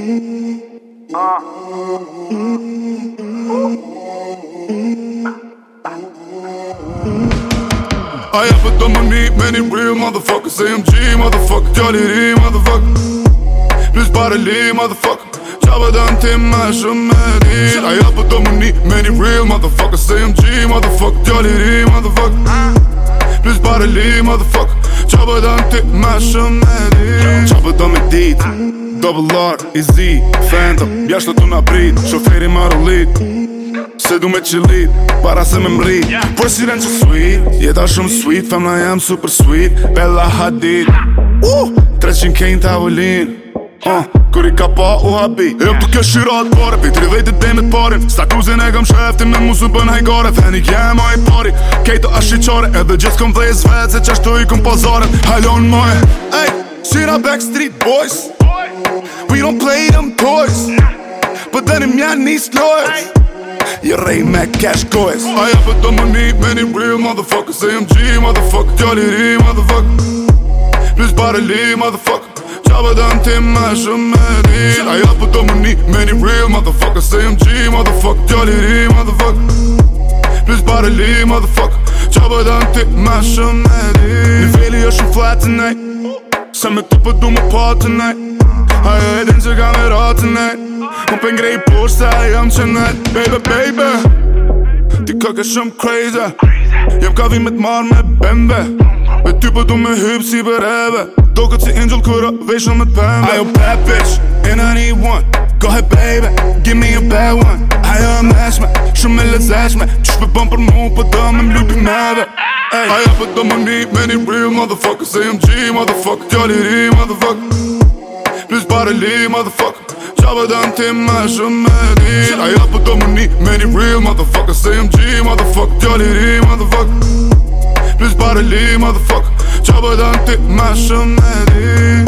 I have it on my knee, many real motherfuckers. AMG, motherfucker, Johnny D, motherfucker. Please body Lee, motherfucker. Çabadan I değil Ayağı bu domini, many real motherfuckers AMG, motherfucker, Johnny D, motherfucker. Please body Lee, motherfucker. Qa po do në ty ma shumë me di Qa po do me dit Double R, Izzy, Phantom Bja të të nga prit Shoferi ma rullit Se du me qilit Para se me mrit Por si rënë që sweet Jeta shumë sweet Femna jam super sweet Bella Hadid uh! 300 kejnë tavullin Ha, kur i ka pa u habi E jëmë tuk e shirat pare Pi tri dhejt e demet parin Sta kruzin e kam shreftin Me musu bën hajgare Fen i a i pari Kejto a shiqare Edhe gjithë kom dhej zvet Se që i kom pazaren Halon më e Ej, shira backstreet boys We don't play them toys Për dëni mja mjanë një slojës Jë rej me cash goes Aja për të më një me një real motherfuckers AMG motherfuckers Kjalli ri motherfuckers Plus bare li motherfuckers dan ti më shumë me ri Ajo po do më një me real Motherfucker se jëm gji Motherfucker tjalli ri Motherfucker Plus bare li Motherfucker Qa po dan ti më shumë me ri Një fili jo shumë flat tonight Se me të po du më pa tonight Ajo e din që kam e ratë tonight Më pen grej posh jam që Baby, baby Ti këke shumë crazy Jem ka vimit marrë me bembe Ty për po me hyp si për eve Do këtë si angel kura vejshën me t'pembe Ajo bad bitch, and I need one Go ahead baby, give me a bad one Ajo e meshme, shumë me lezeshme Qysh për bëm për mu, për po do me mlupi meve Ajo po për do me need real motherfucker AMG motherfucker, tjalli ri motherfucker Please bare li motherfucker Qabë dante, në ti me shumë me di Ajo për do me need real motherfucker AMG motherfucker, tjalli ri motherfucker Po e dan ti ma shumë